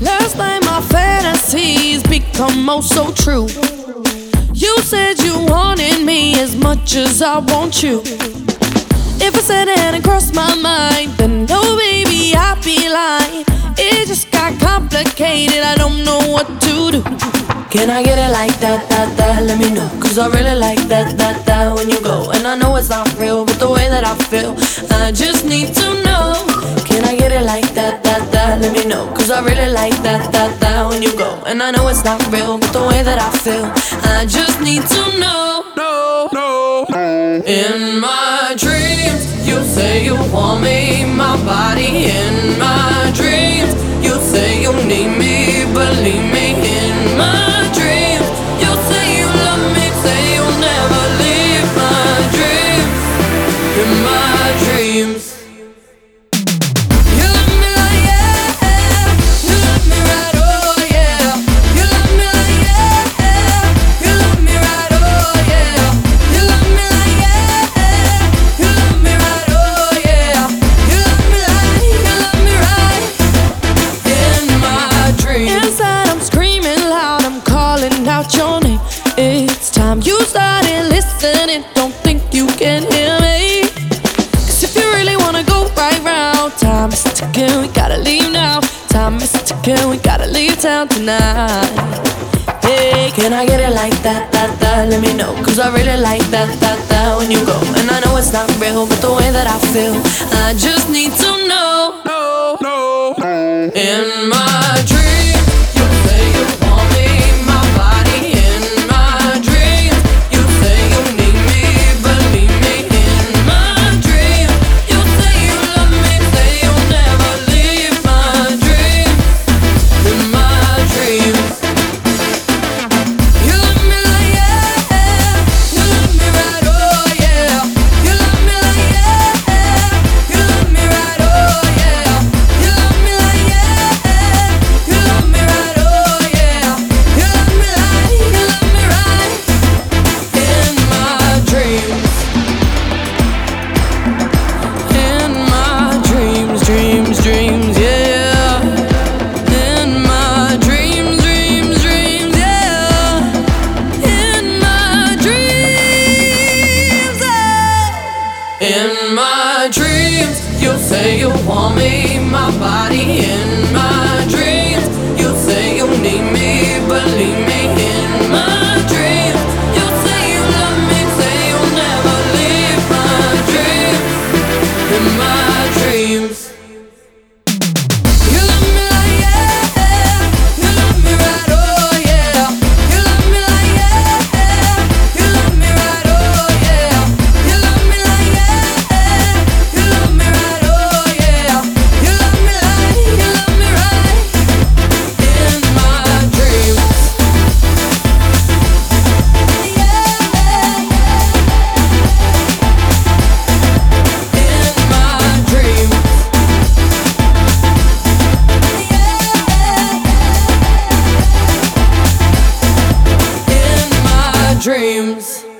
Last night my fantasies become oh so true. You said you wanted me as much as I want you. If I said it hadn't crossed my mind, then no, baby, I'd be lying. It just got complicated, I don't know what to do. Can I get it like that, that, that? Let me know. Cause I really like that, that, that when you go. And I know it's not real, but the way that I feel, I just need to know. That when you go. And I know it's not real, but the way that I feel, I just need to know. No, no, no. In my dreams, you say you want me, my body. In my dreams, you say you need me, believe me. In my dreams, you say you love me, say you'll never leave my dreams. In my dreams. You can hear me. Cause if you really wanna go right round, time is ticking, we gotta leave now. Time is ticking, we gotta leave town tonight. Hey, can I get it like that, that, that? Let me know. Cause I really like that, that, that when you go. And I know it's not real, but the way that I feel, I just need to know. No, no, no. In my dreams, dreams, yeah. In my dreams, dreams, dreams, yeah. In my dreams, yeah. In my dreams, you say you want me, my body. In my dreams.